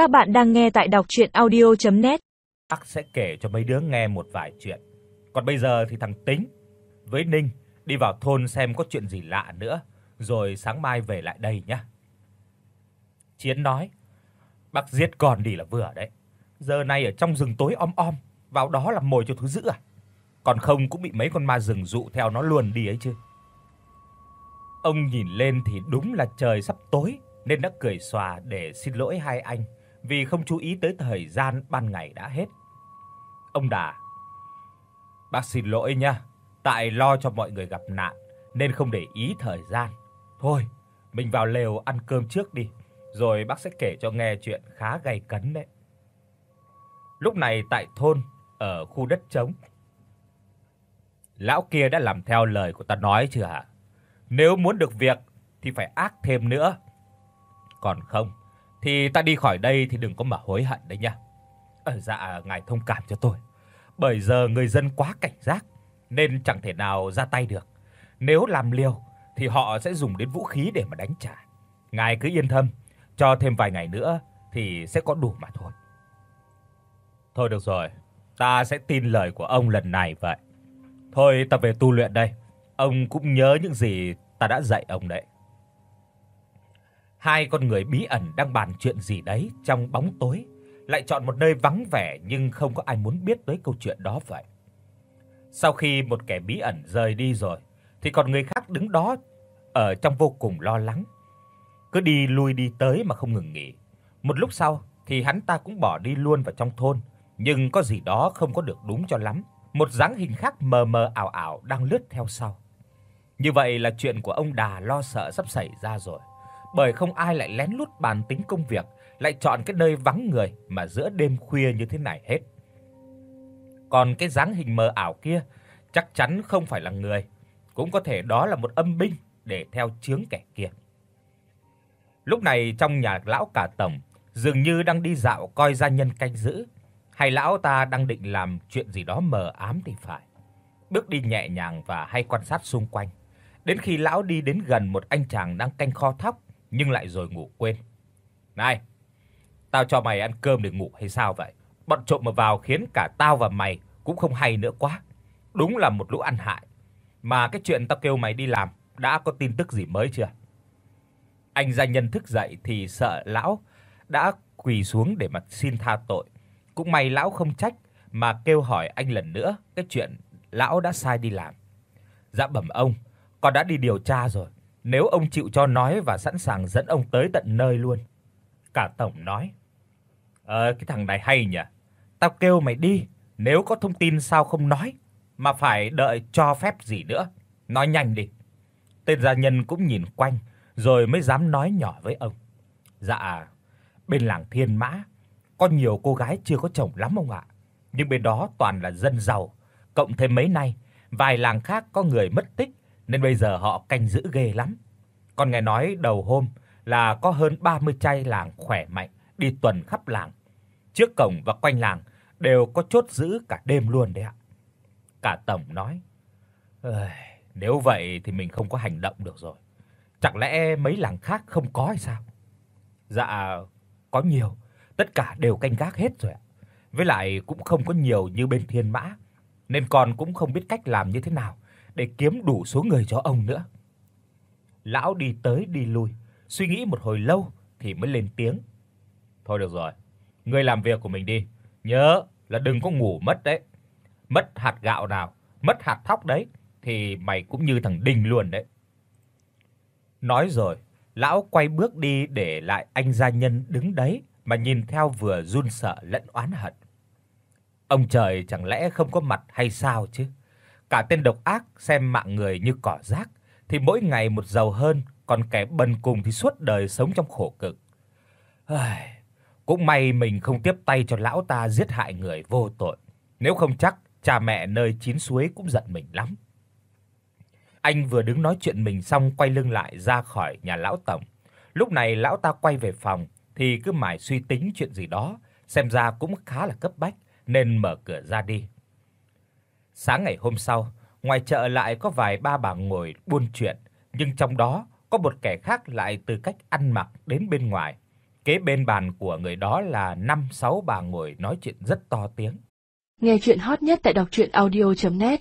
Các bạn đang nghe tại đọc audio net Bác sẽ kể cho mấy đứa nghe một vài chuyện. Còn bây giờ thì thằng Tính với Ninh đi vào thôn xem có chuyện gì lạ nữa, rồi sáng mai về lại đây nhé. Chiến nói: "Bác giết con đi là vừa đấy. Giờ này ở trong rừng tối om om, vào đó làm mồi cho thú dữ à? Còn không cũng bị mấy con ma rừng dụ theo nó luôn đi ấy chứ." Ông nhìn lên thì đúng là trời sắp tối nên đã cười xòa để xin lỗi hai anh vì không chú ý tới thời gian ban ngày đã hết. Ông Đà: "Bác xin lỗi nha, tại lo cho mọi người gặp nạn nên không để ý thời gian. Thôi, mình vào lều ăn cơm trước đi, rồi bác sẽ kể cho nghe chuyện khá gay cấn đấy." Lúc này tại thôn ở khu đất trống, lão kia đã làm theo lời của ta nói chưa hả? Nếu muốn được việc thì phải ác thêm nữa. Còn không thì ta đi khỏi đây thì đừng có mà hối hận đấy nha. Ờ dạ ngài thông cảm cho tôi. Bởi giờ người dân quá cảnh giác nên chẳng thể nào ra tay được. Nếu làm liều thì họ sẽ dùng đến vũ khí để mà đánh trả. Ngài cứ yên tâm, cho thêm vài ngày nữa thì sẽ có đủ mà thôi. Thôi được rồi, ta sẽ tin lời của ông lần này vậy. Thôi ta về tu luyện đây. Ông cũng nhớ những gì ta đã dạy ông đấy. Hai con người bí ẩn đang bàn chuyện gì đấy trong bóng tối, lại chọn một nơi vắng vẻ nhưng không có ai muốn biết tới câu chuyện đó vậy. Sau khi một kẻ bí ẩn rời đi rồi, thì còn người khác đứng đó ở trong vô cùng lo lắng, cứ đi lui đi tới mà không ngừng nghỉ. Một lúc sau thì hắn ta cũng bỏ đi luôn vào trong thôn, nhưng có gì đó không có được đúng cho lắm. Một dáng hình khác mờ mờ ảo ảo đang lướt theo sau. Như vậy là chuyện của ông Đà lo sợ sắp xảy ra rồi bởi không ai lại lén lút bàn tính công việc, lại chọn cái nơi vắng người mà giữa đêm khuya như thế này hết. Còn cái dáng hình mờ ảo kia chắc chắn không phải là người, cũng có thể đó là một âm binh để theo chướng kẻ kia. Lúc này trong nhà lão cả tổng dường như đang đi dạo coi gia nhân canh giữ, hay lão ta đang định làm chuyện gì đó mờ ám thì phải. Bước đi nhẹ nhàng và hay quan sát xung quanh. Đến khi lão đi đến gần một anh chàng đang canh kho thóc nhưng lại rồi ngủ quên. "Này, tao cho mày ăn cơm để ngủ hay sao vậy? Bọn trộm mà vào khiến cả tao và mày cũng không hay nữa quá. Đúng là một lũ ăn hại. Mà cái chuyện tao kêu mày đi làm đã có tin tức gì mới chưa?" Anh gia nhân thức dậy thì sợ lão đã quỳ xuống để mặt xin tha tội. Cũng may lão không trách mà kêu hỏi anh lần nữa cái chuyện lão đã sai đi làm. Dạ bẩm ông, con đã đi điều tra rồi. Nếu ông chịu cho nói và sẵn sàng dẫn ông tới tận nơi luôn. Cả tổng nói: "Ờ cái thằng này hay nhỉ. Tao kêu mày đi, nếu có thông tin sao không nói, mà phải đợi cho phép gì nữa. Nói nhanh đi." Tên gia nhân cũng nhìn quanh rồi mới dám nói nhỏ với ông. "Dạ, bên làng Thiên Mã có nhiều cô gái chưa có chồng lắm ông ạ. Nhưng bên đó toàn là dân giàu, cộng thêm mấy nay vài làng khác có người mất tích nên bây giờ họ canh giữ ghê lắm. Còn nghe nói đầu hôm là có hơn 30 trai làng khỏe mạnh đi tuần khắp làng. Trước cổng và quanh làng đều có chốt giữ cả đêm luôn đấy ạ. Cả tổng nói: "Ơi, nếu vậy thì mình không có hành động được rồi. Chẳng lẽ mấy làng khác không có hay sao?" Dạ, có nhiều, tất cả đều canh gác hết rồi ạ. Với lại cũng không có nhiều như bên Thiên Mã, nên con cũng không biết cách làm như thế nào để kiếm đủ số người cho ông nữa. Lão đi tới đi lui, suy nghĩ một hồi lâu thì mới lên tiếng. Thôi được rồi, ngươi làm việc của mình đi, nhớ là đừng có ngủ mất đấy. Mất hạt gạo nào, mất hạt thóc đấy thì mày cũng như thằng Đinh luôn đấy. Nói rồi, lão quay bước đi để lại anh gia nhân đứng đấy mà nhìn theo vừa run sợ lẫn oán hận. Ông trời chẳng lẽ không có mặt hay sao chứ? Cả tên độc ác xem mạng người như cỏ rác thì mỗi ngày một giàu hơn, còn kẻ bần cùng thì suốt đời sống trong khổ cực. Ai, cũng may mình không tiếp tay cho lão ta giết hại người vô tội, nếu không chắc cha mẹ nơi chín suối cũng giận mình lắm. Anh vừa đứng nói chuyện mình xong quay lưng lại ra khỏi nhà lão tổng. Lúc này lão ta quay về phòng thì cứ mải suy tính chuyện gì đó, xem ra cũng khá là cấp bách nên mở cửa ra đi. Sáng ngày hôm sau, ngoài chợ lại có vài ba bà ngồi buôn chuyện, nhưng trong đó có một kẻ khác lại từ cách ăn mặc đến bên ngoài, kế bên bàn của người đó là năm sáu bà ngồi nói chuyện rất to tiếng. Nghe chuyện hot nhất tại đọc audio net